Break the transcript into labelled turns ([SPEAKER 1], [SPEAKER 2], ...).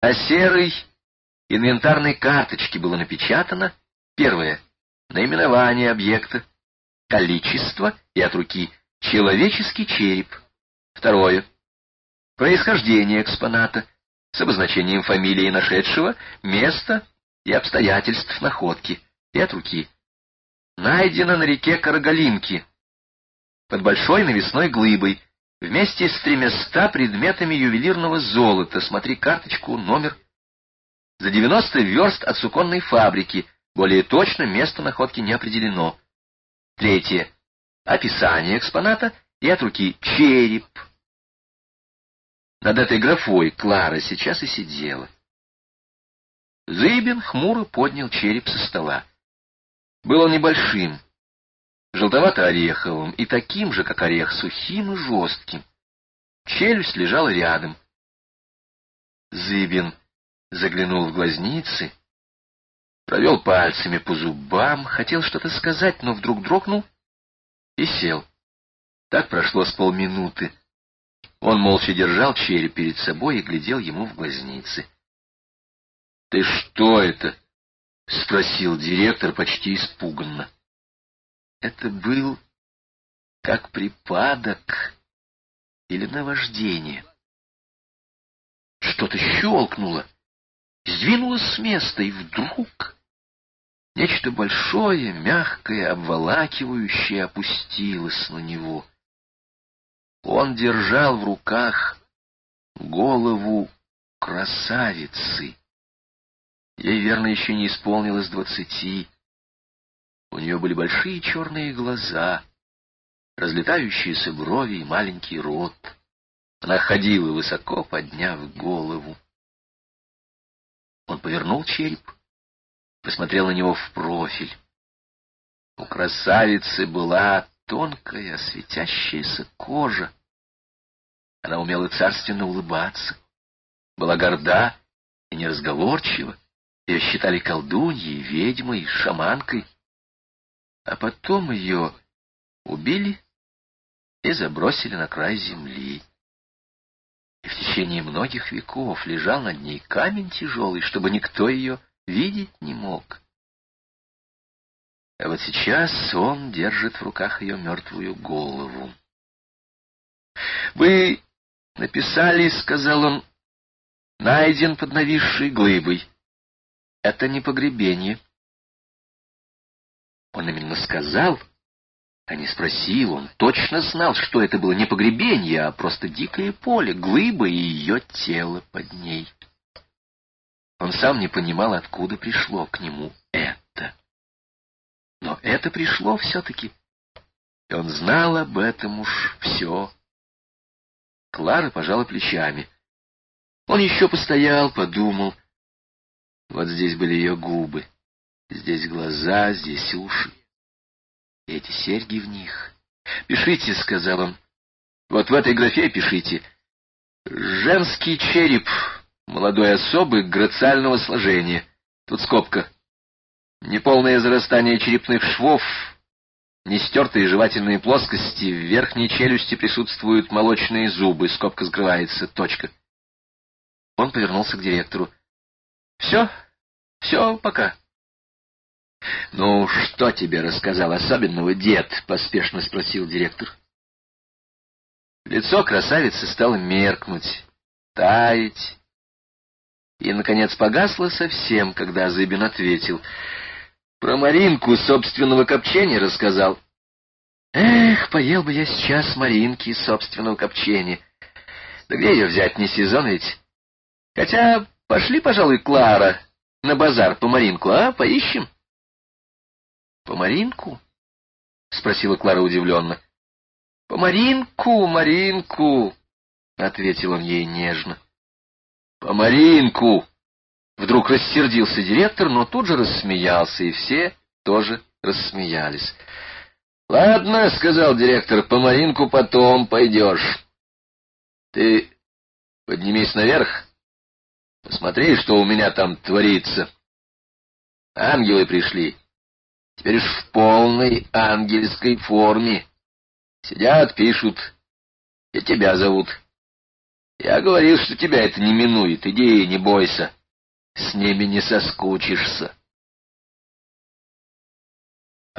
[SPEAKER 1] На серой инвентарной карточке было напечатано первое — наименование объекта, количество и от руки человеческий череп. Второе — происхождение экспоната с обозначением фамилии нашедшего, места и обстоятельств находки и от руки. Найдено на реке Карагалинки под большой навесной глыбой вместе с тремяста предметами ювелирного золота. Смотри карточку, номер. За девяносто верст от суконной фабрики. Более точно место находки не определено. Третье. Описание экспоната и от руки череп. Над этой графой Клара сейчас и сидела. Зыбин хмуро поднял череп со стола. Был он небольшим, желтовато-ореховым и таким же, как орех, сухим и жестким. Челюсть лежала рядом. Зыбин заглянул в глазницы, провел пальцами по зубам, хотел что-то сказать, но вдруг дрогнул и сел. Так прошло с полминуты. Он молча держал череп перед собой и глядел ему в глазницы. — Ты что это? — спросил директор почти испуганно. Это был как припадок или наваждение. Что-то щелкнуло, сдвинулось с места, и вдруг нечто большое, мягкое, обволакивающее опустилось на него. Он держал в руках голову красавицы. Ей, верно, еще не исполнилось двадцати. У нее были большие черные глаза, разлетающиеся брови и маленький рот. Она ходила высоко, подняв голову. Он повернул череп, посмотрел на него в профиль. У красавицы была тонкая, светящаяся кожа. Она умела царственно улыбаться, была горда и неразговорчива. Ее считали колдуньей, ведьмой, шаманкой а потом ее убили и забросили на край земли. И в течение многих веков лежал над ней камень тяжелый, чтобы никто ее видеть не мог. А вот сейчас он держит в руках ее мертвую голову. «Вы написали, — сказал он, — найден под нависшей глыбой. Это не погребение. Он именно сказал, а не спросил. Он точно знал, что это было не погребение, а просто дикое поле, глыба и ее тело под ней. Он сам не понимал, откуда пришло к нему это. Но это пришло все-таки, и он знал об этом уж все. Клара пожала плечами. Он еще постоял, подумал. Вот здесь были ее губы. Здесь глаза, здесь уши. Эти серьги в них. «Пишите», — сказал он. «Вот в этой графе пишите. Женский череп молодой особы грациального сложения. Тут скобка. Неполное зарастание черепных швов, нестертые жевательные плоскости, в верхней челюсти присутствуют молочные зубы, скобка скрывается, точка». Он повернулся к директору. «Все, все, пока». «Ну, что тебе рассказал особенного дед?» — поспешно спросил директор. Лицо красавицы стало меркнуть, таять, и, наконец, погасло совсем, когда Зыбин ответил. «Про Маринку собственного копчения рассказал». «Эх, поел бы я сейчас Маринки собственного копчения. Да где ее взять, не сезон ведь? Хотя пошли, пожалуй, Клара, на базар по Маринку, а? Поищем?» По Маринку? — спросила Клара удивленно. — По Маринку, ответил он ей нежно. — По Маринку! Вдруг рассердился директор, но тут же рассмеялся, и все тоже рассмеялись. — Ладно, — сказал директор, — по Маринку потом пойдешь. Ты поднимись наверх, посмотри, что у меня там творится. Ангелы пришли. Теперь уж в полной ангельской форме. Сидят, пишут, и тебя зовут. Я говорил, что тебя это не минует. Иди, не бойся. С ними не соскучишься.